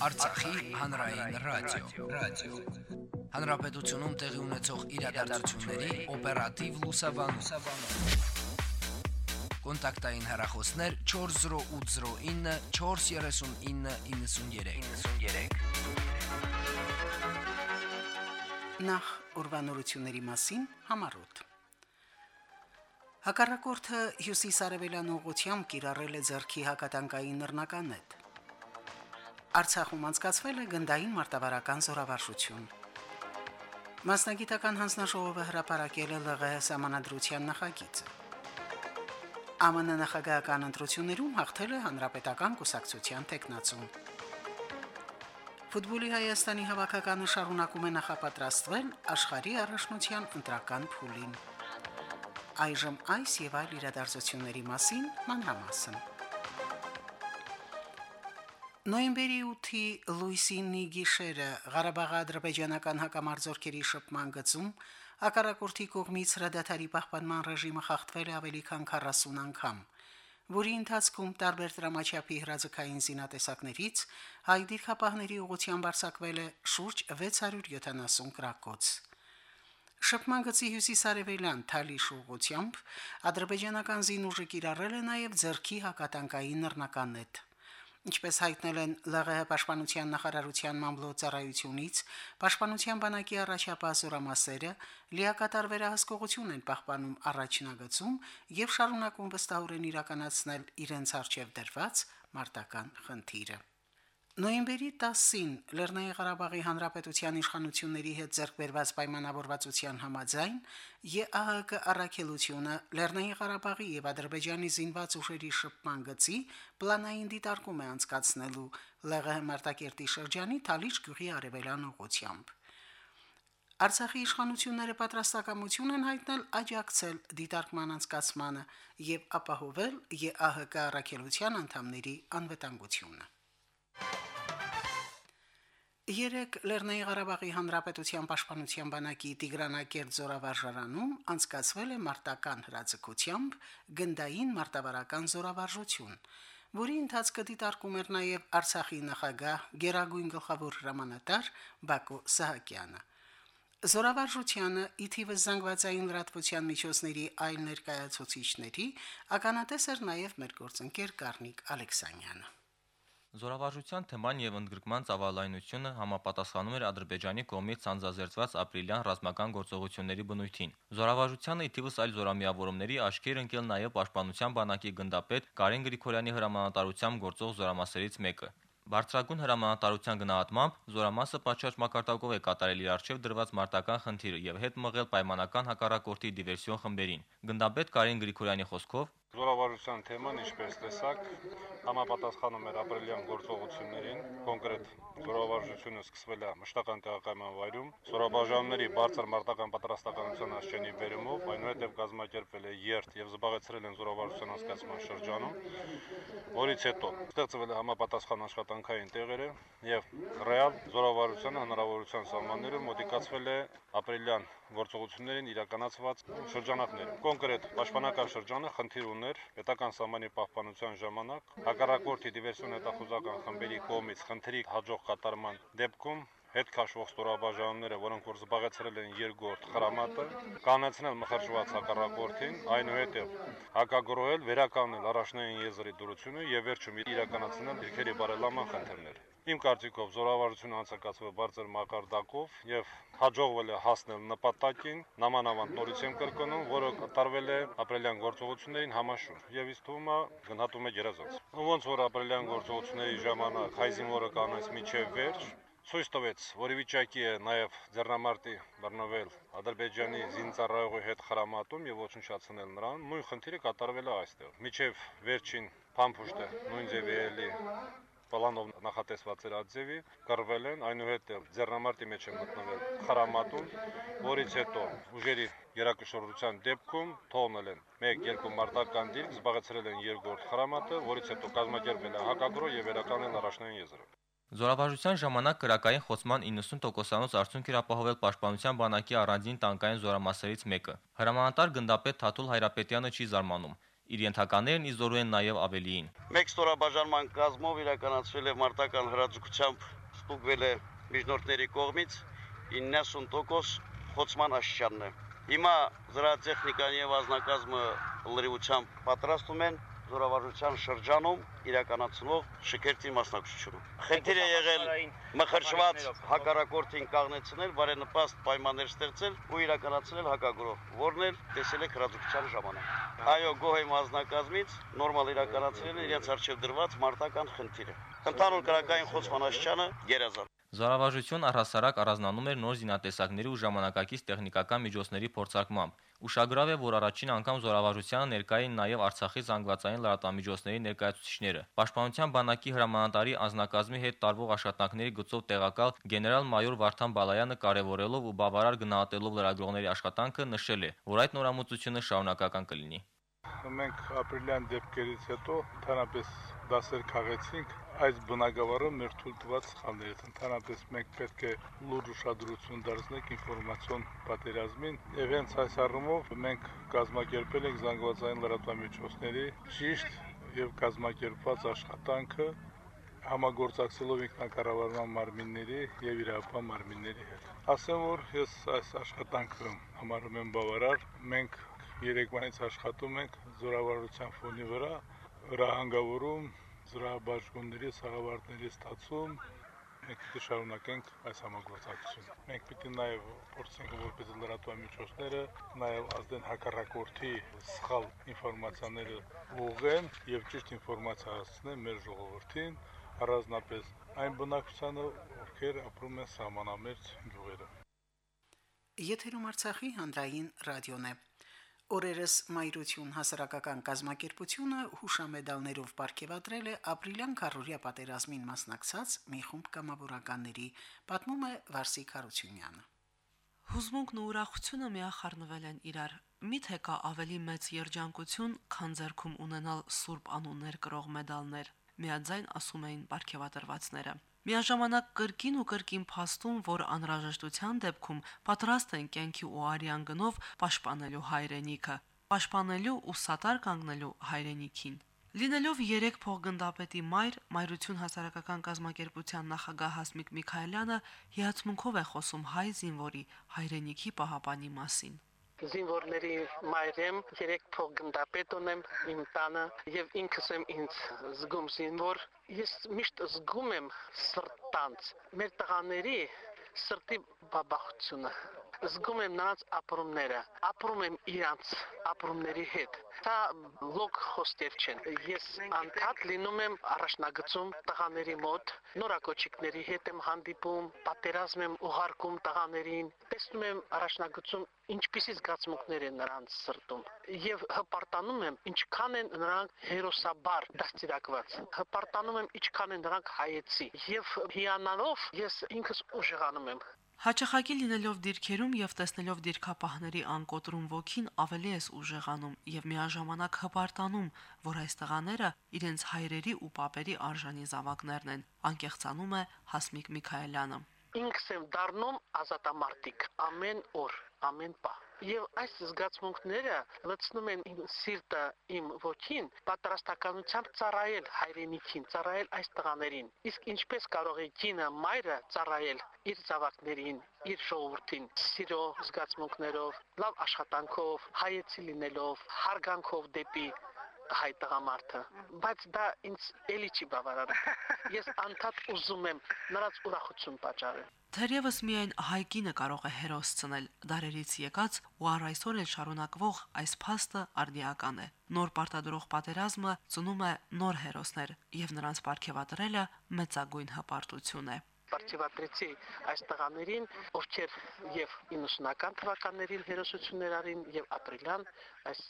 Արցախի հանրային ռադիո, ռադիո։ Հանրապետությունում տեղի ունեցող իրադարձությունների օպերատիվ լուսաբանում։ Կոնտակտային հեռախոսներ 40809 43993։ 93։ Նախ ուրվանորությունների մասին համարոտ։ Հակառակորդը հյուսիսարևելյան ուղությամբ կիրառել է ձերքի հակատանկային նռնականետ։ Արցախում անցկացվել է գնդային մարտավարական զորավարժություն։ Մասնագիտական հանձնաժողովը հրապարակել է ԼՂՀ համանadrության նախագիծը։ ԱՄՆ նախագահական ընտրություններում հաղթել է հանրապետական կուսակցության տեխնացում։ Ֆուտբոլի Հայաստանի հավաքականը շարունակում է նախապատրաստվել աշխարհի առաջնության ընտրական փուլին։ Այժմ այս եւ այլ իրադարձությունների մասին մանրամասն։ Նոյեմբերի 8-ի լույսինի գիշերը Ղարաբաղի ադրբեջանական հակամարտությունների շփման գծում ակարակորթի կողմից հրադադարի պահպանման ռեժիմը խախտվել է ավելի քան 40 անգամ, որի ընթացքում տարբեր դրամաչափի հրաձգային զինատեսակներից հայ դիրքապահների ուղղությամբ արձակվել է շուրջ 670 գրակոց։ Շփման գծի հյուսիսարևելյան Թալիշ ուղությամբ ադրբեջանական զինուժը կիրառել է նաև ձերքի հակատանկային նռնականետ։ Ինչպես հայտնել են ԼՂՀ պաշտպանության նախարարության մամլոյցարայությունից, պաշտպանության բանակի առաջապահ զորամասերը լիակատար վերահսկողություն են պահպանում առաջնագծում եւ շարունակում վստահորեն իրականացնել իրենց արժեվ դրված մարտական խնդիրը։ Նոյեմբերի 10-ին Լեռնային Ղարաբաղի Հանրապետության իշխանությունների հետ ձեռքբերված պայմանավորվածության համաձայն ԵԱՀԿ առաքելությունը Լեռնային Ղարաբաղի եւ Ադրբեջանի զինված ուժերի շփման գծի պլանային դիտարկում է անցկացնելու ԼՂՀ Մարտակերտի շրջանի Թալիշ գյուղի արևելան ուղությամբ։ Արցախի իշխանությունները պատրաստակամություն են հայտնել աջակցել դիտարկման անցկացմանը եւ ապահովել ԵԱՀԿ առաքելության անդամների անվտանգությունը։ Երեք Լեռնային Ղարաբաղի Հանրապետության Պաշտպանության բանակի Տիգրանակերտ զորավարժարանում անցկացվել է մարտական հրաձգությամբ գնդային մարտավարական զորավարժություն, որի ընթացքը դիտարկում էր նաև Արցախի նախագահ Գերագույն գլխավոր հրամանատար Բակո Սահակյանը։ Զորավարժությանը իթիվը զանգվածային լրատվության միջոցների այլ ներկայացուցիչների ականատես էր նաև մեր գործընկեր Կարնիկ Ալեքսանյանը։ Զորավարժության թեման եւ ընդգրկման ծավալայնությունը համապատասխանում էր Ադրբեջանի կողմից ցանցազերծված ապրիլյան ռազմական գործողությունների բնույթին։ Զորավարժությանը ի թիվս այլ զորամիավորումների աչքեր ընկել նաեւ Պաշտպանության բանակի գնդապետ Կարեն Գրիգորյանի հրամանատարությամբ գործող զորամասերից մեկը։ Բարձրագույն հրամանատարության գնահատմամբ զորամասը պատշաճ մակարդակով է կատարել իր արժեվ դրված մարտական խնդիրը եւ հետ մղել պայմանական հակառակորդի դիվերսիոն խմբերին։ Գնդապետ Կարեն Գրիգորյանի խոսքով Զորավարժության թեման, ինչպես տեսակ, համապատասխանում էր ապրիլյան գործողություններին, կոնկրետ զորավարժությունը սկսվել է մշտական տեղակայման վայրում, զորաբաժանումների բարձր մարտական պատրաստականության աճենի բերումով, այնուհետև կազմակերպվել է երթ եւ զբաղեցրել են զորավարժության անցկացման շրջանում, որից հետո ստեղծվել է համապատասխան աշխատանքային տեղերը եւ ռեալ զորավարժության հնարավորության սահմաններում մոտիկացվել է ապրիլյան գործողություններին իրականացված շրջանակները։ Կոնկրետ պաշտպանական շրջանը խնդիր ուներ պետական սահմանի պահպանության ժամանակ հակառակորդի դիվերսիոն հետախուզական խմբերի կողմից խնդրի հաջող կատարման դեպքում հետ քաշվող ստորաբաժանումները, որոնք որ զբաղեցրել են երկրորդ խրամատը, կանացնել մխրճված հակառակորդին, այնուհետև հակագրոհել, վերականգնել առաջնային եզրի դուրությունը եւ վերջում իրականացնել դիրքերի բարելավման խնդիրներ։ Իմ կարծիքով զորավարությունը անցկացվել բարձր մակարդակով եւ հաջողվել է հասնել նպատակին նամանավանդ նորից եմ կրկնում, որը կատարվել է ապրիլյան գործողություններին համաշուր եւ իսկ թվում է գնահատում է գերազանց։ Ոնց որ ապրիլյան գործողությունների ժամանակ հայզինվորը կանանց միջև վերջ ցույց տվեց, որի վիճակի է նաև ձեռնամարտի բռնվել Ադրբեջանի զինծառայողի հետ խրամատում եւ ոչնչացնել նրան, նույն խնդիրը կատարվել է այստեղ։ Միջև վերջին փամփուշտը նույն ձևի էլի պլանով նախատեսված էր ածևի, կռվել են, այնուհետև ձեռնամարտի մեջ են մտնվել խրամատում, որից հետո ուժերի երակշռության դեպքում թողնել են 1-2 մարտական դիրք, զբաղեցրել են երկրորդ խրամատը, որից հետո կազմակերպել է հակագրո եւ վերականգնել առաջնային եզրը։ Զորավարժության ժամանակ քրակային խոցման 90%-անոց արդյունք էր ապահովել Պաշտպանության բանակի առանձին տանկային զորամասերից մեկը։ Հրամանատար գնդապետ Թաթուլ Հայրապետյանը չի զարմանում։ Իր ենթականերն իզորու են նաև ավելիին։ Մեկ ստորաբաժանման կազմով իրականացվել է մարտական հրաձգությամբ ստուգվել է միջնորդների կողմից 90% խոցման աշճանն է։ Հիմա զրահատեխնիկան եւ ազնագազմը լրիվությամբ պատրաստում են զորավարժության շրջանում իրականացնող շքերթի մասնակցությունը։ Խնդիր է եղել մխրճված հակառակորդին կաղնեցնել, բարենպաստ պայմաններ ստեղծել ու իրականացնել հակագրող, որն էլ տեսել է քրաձգության ժամանակ։ Այո, գոհեմ ազնագազմից նորմալ իրականացրել իրենց արժեվ դրված մարտական խնդիրը։ Ընդհանուր քրակային խոսմանաշճանը գերազան։ Զորավարժություն առհասարակ առանձնանում էր նոր զինատեսակների ու ժամանակակից տեխնիկական միջոցների փորձարկմամբ։ Ուշագրավ է, որ առաջին անգամ զորավարժությանը ներկա էին նաև Արցախի զանգվածային լրատվամիջոցների ներկայացուցիչները։ Պաշտպանության բանակի հրամանատարի անձնակազմի հետ տարվող աշխատանքների գծով տեղակալ գեներալ-մայոր Վարդան Բալայանը կարևորելով ու բավարար գնահատելով լրագրողների աշխատանքը նշել է, որ այդ նորամուծությունը շարունակական կլինի։ Մենք ապրիլյան դեպքերից հետո ընդհանրապես դասեր քաղեցինք այս բնակավարը մեր թույլ տված սխալներից։ Ընդհանրապես մենք պետք է լուրջ ուշադրություն դարձնենք ինֆորմացիոն պատերազմին եւ հենց այս առումով մենք կազմակերպել ենք զանգվածային լրատվամիջոցների ճիշտ եւ կազմակերպված աշխատանքը համագործակցելով ինքնակառավարման մարմինների եւ իրավապահ մարմինների հետ։ Ասեմ, որ ես այս աշխատանքը համարում եմ բավարար։ Մենք երեկվանից աշխատում ենք զորավարության ֆոնի վրա, հրահանգավորում զրահաբաշխումների սաղավարտների ստացում մենք պիտի շարունակենք այս համագործակցությունը։ Մենք պիտի նաև փորձենք որպես լրատվամիջոցները նաև ազդեն հակառակորդի սխալ ինֆորմացիաները ուղղեն եւ ճիշտ ինֆորմացիա հասցնեն մեր ժողովրդին, առանձնապես այն բնակչությանը, ովքեր ապրում են սահմանամերձ գյուղերում։ Եթերում Արցախի հանրային ռադիոն է։ Օրերս Մայրություն հասարակական կազմակերպությունը հուշամեդալներով ապարգևատրել է ապրիլյան քարորիա պատերազմին մասնակցած մի խումբ կամավորականների, պատմում է Վարսիկ Հարությունյանը։ Հուզմունքն ու ուրախությունը միախառնվել են իրար։ Միթե կա ավելի մեծ երջանկություն, քան ձեռքում ունենալ սուրբ անուններ կրող մեդալներ։ Միաձայն ասում էին ապարգևատրվածները։ Միաժամանակ կրկին ու կրկին փաստում, որ անհրաժեշտության դեպքում պատրաստ են կյանքի ու արյան գնով պաշտպանելու հայրենիքը, պաշտպանելու ու սատար կանգնելու հայրենիքին։ Լինելով 3 փողգնդապետի մայր, Մայրություն հասարակական կազմակերպության նախագահ Հասմիկ Միքայելյանը հիացմունքով է խոսում հայ զինվորի հայրենիքի պահապանի մասին զինվորների մայրեմ, երեք փոխգնդապետ ունեմ իմ տանը եւ ինքս եմ ինձ զգում զինվոր։ Ես միշտ զգում եմ սրտանց մեր տղաների սրտի բաբախությունը զգում եմ նրանց ապրումները, ապրում եմ իրանց ապրումների հետ։ Դա լոկ խոստեր չեն։ Ես անդադ լինում եմ առաջնագծում տղաների մոտ, նորակոչիկների հետ եմ հանդիպում, պատերազմ եմ ուղարկում տղաներին, տեսնում եմ առաջնագծում ինչպիսի զգացմունքներ են նրանց սրտում եւ հպարտանում եմ ինչքան են նրանք հերոսաբար դաստիարակված հպարտանում եմ ինչքան են նրանք հայեցի եւ հիանալով ես ինքս ուժեղանում եմ Հաճախակի լինելով դիրքերում եւ տեսնելով դիրքապահների անկոտրում ոգին ավելի ես ուժեղանում եւ միաժամանակ հպարտանում, որ այս տղաները իրենց հայրերի ու պապերի արժանի զավակներն են, անկեղծանում է Հասմիկ Միքայելյանը։ Ինքս եմ դառնում ազատամարտիկ ամեն օր, ամեն պահ Եվ այս զգացմունքները լցնում են իմ սիրտը, իմ ոգին, պատրաստականությամբ ծառայել հայրենիքին, ծառայել այս տղաներին։ Իսկ ինչպես կարող է կինը մայրը ծառայել իր զավակներին, իր ժողովրդին, սիրո զգացմունքներով, լավ աշխատանքով, հայեցի լինելով, հարգանքով դեպի հայ տղամարդը, բայց դա ինձ էլի չի բավարարում։ Ես անդադ ուզում եմ նրանց ուրախություն պատճառել։ Թերևս միայն հայկինը կարող է հերոս ցնել դարերից եկած ու առ այսօր էլ շարունակվող այս փաստը արդիական է։ Նոր պարտադրող պատերազմը ծնում է նոր հերոսներ եւ նրանց ապարգևատրելը մեծագույն հպարտություն է պարտիվատրեցի այս տղաներին, ովքեր եւ 90-ական թվականներին հերոսություններ արին եւ ապրիլյան այս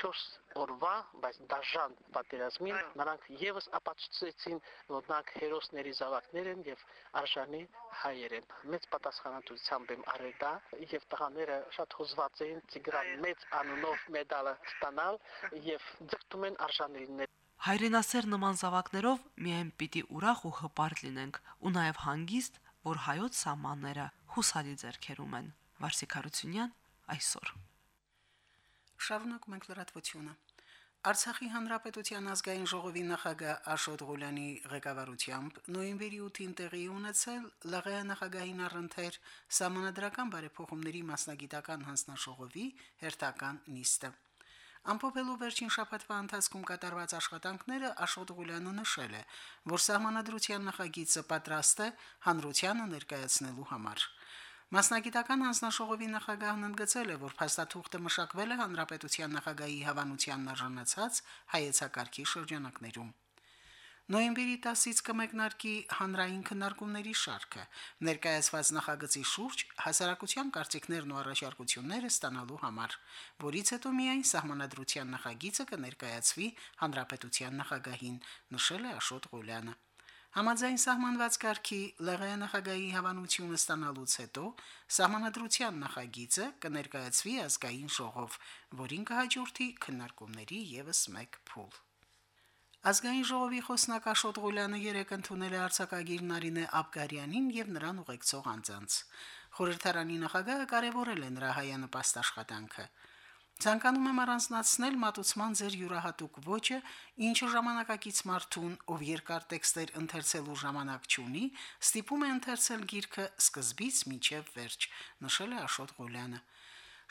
4 օրվա, բայց դաժան պատերազմին նրանք եւս ապացուցեցին, որ նրանք հերոսների զավակներ են եւ արժանի հայեր են։ Մեծ պատասխանատվությամբ եմ արել դա եւ տղաները շատ հուզված էին Տիգրան մեծ անունով մեդալը ստանալ եւ ձգտում են արժանի լինել Հայրենասեր նման զավակներով միայն պիտի ուրախ ու հպարտ լինենք ու նաև հանգիստ, որ հայոց սահմանները հուսալի ձեռքերում են։ Վարսիկ Հարությունյան այսօր։ Շարունակում ենք լրատվությունը։ Արցախի հանրապետության ազգային ժողովի նախագահ Աշոտ Ղուլյանի ղեկավարությամբ նոյեմբերի 8-ին տեղի ունեցել ԼՂՀ նախագահին առընթեր համանդրական բարեփոխումների մասնագիտական հանձնաժողովի հերթական նիստը։ Ամփոփելու վերջին շաբաթվա ընթացքում կատարված աշխատանքները Աշոտ Ղուլյանը նշել է, որ համանդրության նախագիծը պատրաստ է հանրությանը ներկայացնելու համար։ Մասնագիտական հանձնաժողովի նախագահն ընդգծել է, որ փաստաթուղթը մշակվել է հանրապետության նախագահի հավանության արժանացած հայեցակարգի շրջանակներում։ Նոյեմբերի 10-ից կմեկնարկի հանրային քննարկումների շարքը, ներկայացված նախագծի շուրջ հասարակության կարծիքներն ու առաջարկությունները ստանալու համար, որից հետո միայն սահմանադրության նախագիծը կներկայացվի հանրապետության նախագահին, նշել է Աշոտ Ղուլյանը։ Համաձայն սահմանված կարգի ԼՂ նախագահի հավանությունը ստանալուց հետո սահմանադրության նախագիծը կներկայացվի ազգային ժողով, որին կհաջորդի քննարկումների եւս մեկ փուլ։ Ազգային ժողովի խոսնակ Աշոտ Ղուլյանը երեկ ընդունել է արձակագիր Նարինե Աբգարյանին եւ նրան ուղեկցող անձանց։ Խորհրդարանի նախագահը կարևորել է նրա հայանպաստ աշխատանքը։ Ցանկանում եմ առանձնացնել մատուցման ձեր յուրահատուկ ոճը, ինչը ժամանակակից մարդուն, ով երկար տեքստեր ընթերցելու ժամանակ չունի, ստիպում է ընթերցել գիրքը սկզբից մինչև վերջ, նշել է Աշոտ Ղուլյանը։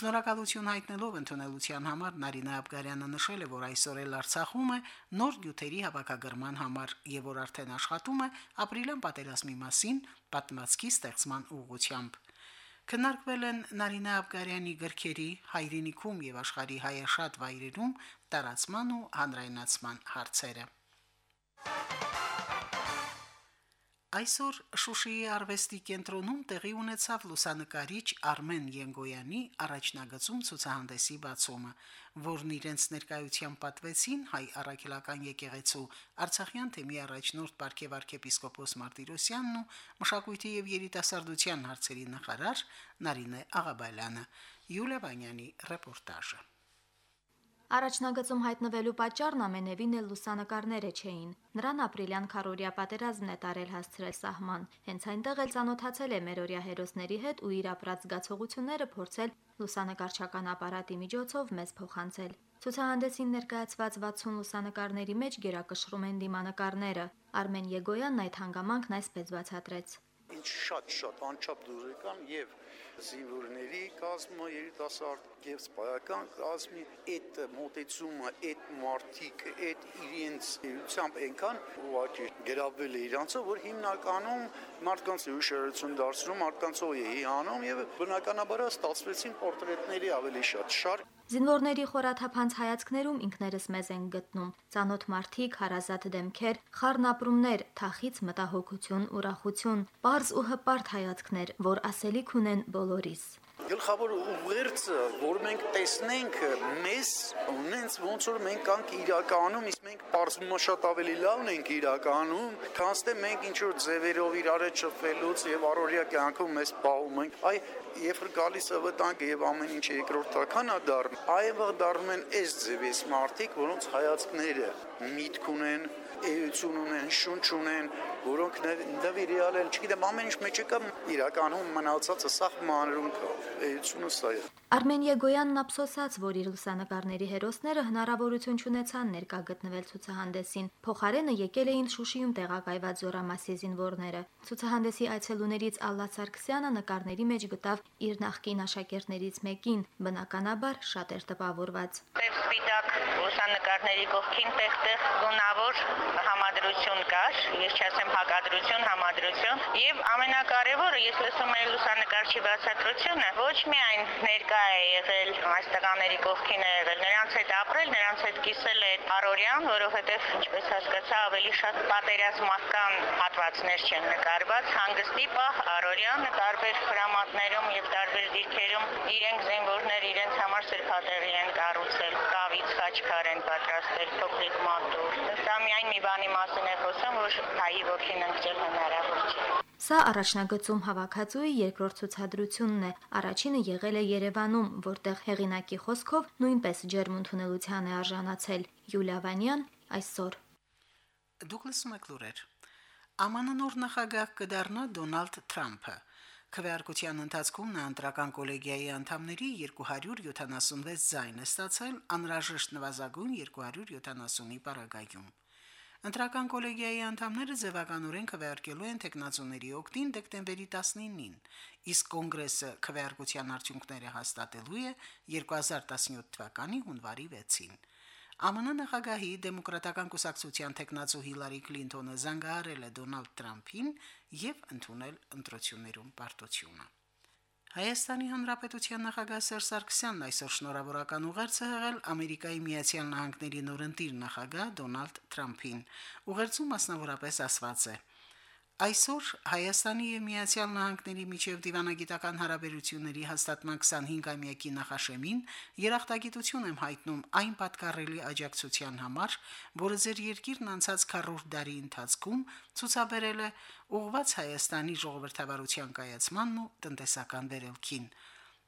Շնորհակալություն հայտնելով ընդունելության համար Նարինա Աբգարյանը նշել է, որ այսօր էլ Արցախում է նոր գյուտերի հավաքագրման համար եւ որ արդեն աշխատում է ապրիլյան պատերազմի մասին պատմվածքի ստեղծման ուղղությամբ։ Քննարկվել են Նարինե Աբգարյանի գրքերի հայրենիքում եւ աշխարհի հայաշատ վայրերում տարածման ու հանրայնացման հարցերը։ Այսօր Շուշիի արվեստի կենտրոնում տեղի ունեցավ լուսանկարիչ Արմեն Յենգոյանի առաջնագծում ցուցահանդեսի բացումը, որն իրենց ներկայությամբ պատվեցին հայ առաքելական եկեղեցու Արցախյան թեմի առաջնորդ Պարքև arczepiskopos Մարտիրոսյանն ու մշակույթի եւ երիտասարդության հարցերի նախարար Նարինե Աղաբալյանը։ Յուլիա Վանյանի ռեպորտաժը։ Առաջնագծում հայտնվելու պատճառն ամենևին էլ լուսանկարները չէին։ Նրան ապրիլյան քարորիա պատերազմն է տարել հասցրել սահման։ Հենց այնտեղ էլ ցանոթացել է մերօրյա հերոսների հետ ու իր ապրած զգացողությունները փորձել լուսանկարչական ապարատի միջոցով մեզ փոխանցել։ Ցուցահանդեսին ներկայացված 60 լուսանկարների մեջ գերակշռում են դիմանկարները։ Արմեն Եգոյանն այդ հանգամանքն այսպես բացատրեց ինչ շատ-շատ անչափ դուրեկան եւ զինվորների կազմը երիտասարդ եւ սպայական կազմի այդ մոտեցումը, այդ մարտիկ, այդ իրենց էությամբ այնքան ուղղակի գրավել է իրանցը, որ հիմնականում մարդկանց հիշարություն դարձնում, մարդկանց օհի անում եւ բնականաբար ստացվեցին պորտրետների ավելի շատ շարք Զինվորների խորաթափանց հայացքներում ինքներս մեզ են գտնում։ Ծանոթ մարդիկ, հարազատ դեմքեր, խառնապրումներ, թախից մտահոգություն, ուրախություն, པարզ ու հպարտ հայացքներ, որ ասելիք ունեն բոլորիս գլխավոր ուղերձը, որ մենք տեսնենք մեզ ունենց ոնց որ մենք կանք իրականում, իսկ մենք բարձումը շատ ավելի լավն ենք իրականում, քան թե մենք ինչ որ ձևերով իրար չփվելուց եւ առօրյա կյանքում մեզ պահում ենք։ Այ երբ գալիս է վտանգը եւ ամեն ինչ երկրորդական է դառնում, այվը դառնում են այս ձևից մարդիկ, որոնց հայացքները միտք ունեն, էություն ունեն, շունչ ունեն, որոնք նվիրյալ են, չգիտեմ, ամեն ինչ մեջը կա իրականում մնացածը սա մանրում կա, էությունը սա է։ Արմեն Եգոյանն ափսոսած, որ իր լուսանկարների հերոսները հնարավորություն չունեցան ներկա գտնվել ցուցահանդեսին։ Փոխարենը եկել էին Շուշիում տեղակայված Զորամասի զինվորները։ Ցուցահանդեսի այցելուներից Ալլա Սարգսյանը նկարների մեջ գտավ իր նախկին աշակերտներից մեկին, բնականաբար շատ էր տպավորված։ Սպիտակ լուսանկարների կողքին տեղ-տեղ գունավոր համադրություն կար, ես չասեմ հակադրություն, համադրություն, եւ ամենակարևորը ես լսում եմ լուսանկարչի բացատրությունը, ոչ միայն ներկա է եղել այս տղաների կողքին է եղել, նրանց հետ ապրել, նրանց հետ կիսել է առօրյան, որովհետեւ ինչպես հասկացա, ավելի շատ պատերազմական հատվածներ չեն նկարված, հանգստի պահ առօրյան տարբեր հրամատներում եւ տարբեր դիրքերում իրենք զինվորներ իրենց համար սրբատեղի են կառուցել, կավից խաչքար են պատրաստել, փոքրիկ մատուր։ Սա միայն մի բանի մասին է խոսում, որ հայի ոգին ընկճել հնարավոր չէ։ Սա առաջնագծում հավաքածուի երկրորդ ցուցադրությունն է։ Առաջինը եղել է Երևանում, որտեղ հեղինակի խոսքով նույնպես ջերմընդունելության է արժանացել Յուլիա Վանյան այսօր։ Դուգլաս Մակլուրեր։ ԱՄՆ նոր նախագահ կդառնա Դոնալդ Թրամփը։ Քվեարկության ընթացքում նա ընտրական կոլեգիայի անդամների 276 ձայն է ստացել, անհրաժեշտ նվազագույն 270-ի պարագայում։ Ընտրական կոլեգիայի անդամները ձևականորեն քվեարկելու են տեխնացուների օկտին դեկտեմբերի 19-ին, իսկ կոնգրեսը քվեարկության արդյունքները հաստատելու է 2017 թվականի հունվարի 6-ին։ ԱՄՆ նախագահի դեմոկրատական կուսակցության տեխնացու Հիլարի Քլինթոնը զանգահարել է Դոնալդ Թրամփին եւ ընդունել ընտրություններում պարտությունը։ Հայաստանի Հանրապետության նախագահ Սերժ Սարգսյանն այսօր շնորհավորական ուղերձ է հղել Ամերիկայի Միացյալ Նահանգների նորընտիր նախագահ Դոնալդ Թրամփին։ Ուղերձում մասնավորապես ասված է. Այսօր Հայաստանի եւ Միացյալ Նահանգների միջև դիվանագիտական հարաբերությունների հաստատման 25-ամյակի նախաշեմին երախտագիտություն եմ հայտնում այն պատկառելի աջակցության համար, որը ձեր երկիրն անցած 40 տարի ընթացքում ցուցաբերել է ուղղված Հայաստանի ժողովրդավարության կայացմանն ու տնտեսական վերելքին։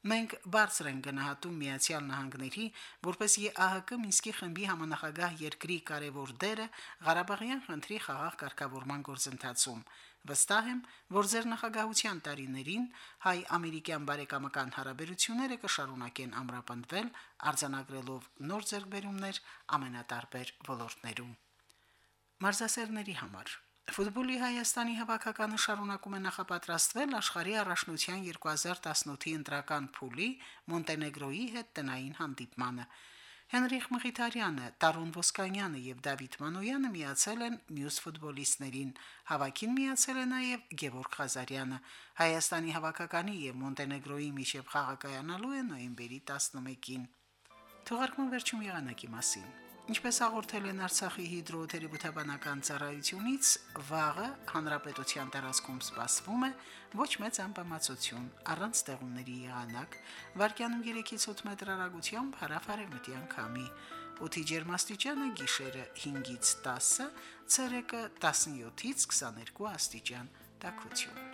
Մենք բարձր ենք գնահատում Միացյալ Նահանգների որպես ԵԱՀԿ Մինսկի խմբի համանախագահ երկրի կարևոր դերը Ղարաբաղյան խնդրի խաղաղ կարգավորման գործընթացում։ Վստահ եմ, որ ձեր նախագահության տարիներին հայ-ամերիկյան բարեկամական հարաբերությունները կշարունակեն ամրապնդվել, արձանագրելով նոր ձեռքբերումներ ամենատարբեր ոլորտներում։ Մարզասերների համար Ֆուտբոլի Հայաստանի հավաքականը շարունակում է նախապատրաստվել աշխարհի առաջնության 2018-ի ընտրական փուլի Մոնտենեգրոյի հետ տնային հանդիպմանը։ Հենրիխ Մխիթարյանը, Տարուն Ոսկանյանը եւ Դավիթ Մանոյանը միացել են մյուս ֆուտբոլիստներին։ Հավաքին միացել է նաեւ Գևորգ Ղազարյանը։ Հայաստանի հավաքականի եւ Մոնտենեգրոյի միջև խաղը կայանալու է նոյեմբերի 11-ին։ Թողարկման վերջում եղանակի մասին։ Ինչպես հաղորդել են Արցախի հիդրոթերապևտաբանական ծառայությունից, վաղը հանրապետության տարածքում սպասվում է ոչ մեծ անբավարարություն, առանց ստեղումների եղանակ, վարկյանում 3-ից 8 մետր հեռագությամբ հարավարևմտյան քամի։ Օդի ջերմաստիճանը գիշերը 5-ից 10, ցերեկը 17-ից 22 աստիճան։ Տակություն։